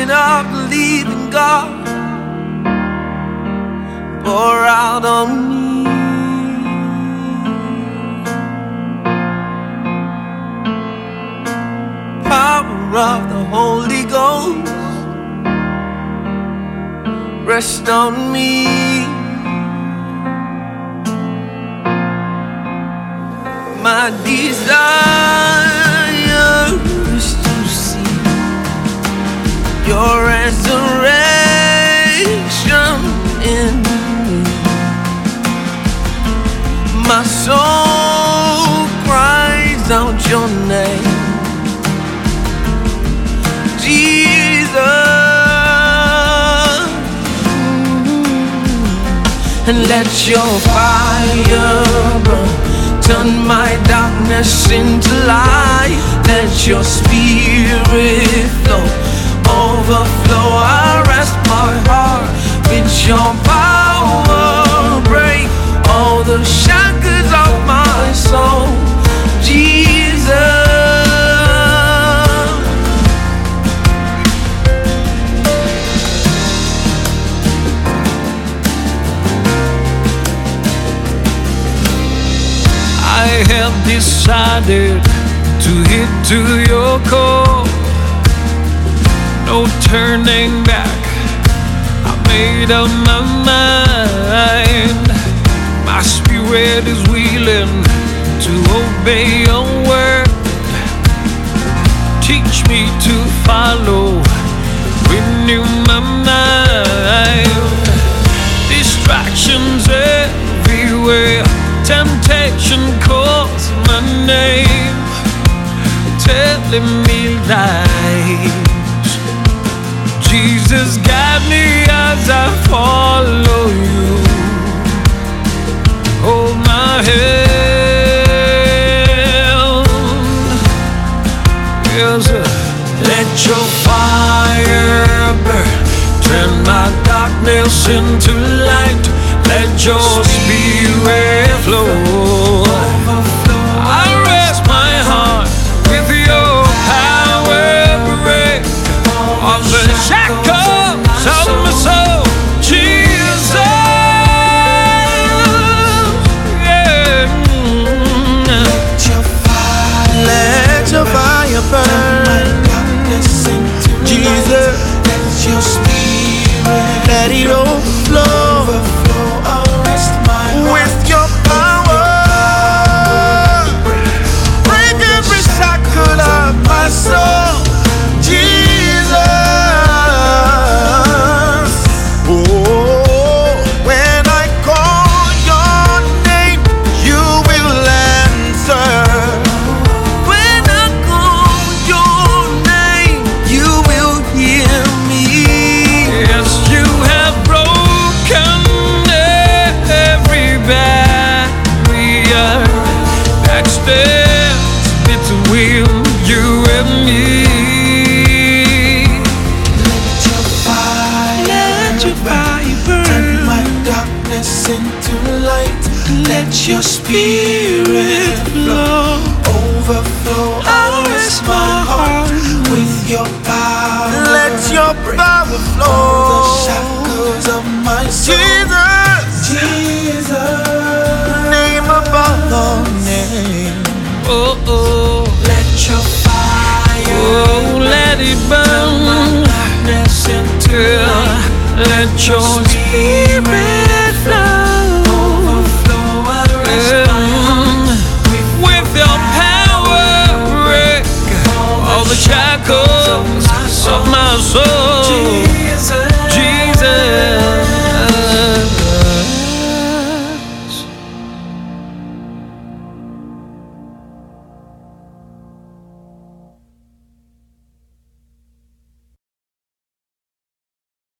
when I believe in God. Pour out on me. Power of the Holy Ghost. Rest on me. My desire. Your resurrection in me. My soul cries out your name, Jesus, and let your fire burn. Turn my darkness into light. Let your spirit have decided to hit to your core. No turning back. I made up my mind. My spirit is willing to obey your word. Teach me to follow. Renew my mind. Distractions. Temptation calls my name, telling me lies. Jesus, guide me as I follow you. Hold my hand. Yes, let your fire burn. Turn my darkness into light. Let your spirit you and me. Let your fire, let your fire burn. Turn my darkness into light. Let your spirit flow, overflow. I rest my heart with your power. Let your power flow. All the shackles of my soul. Jesus, Jesus, name above all names. Oh, oh, into Girl, let your spirit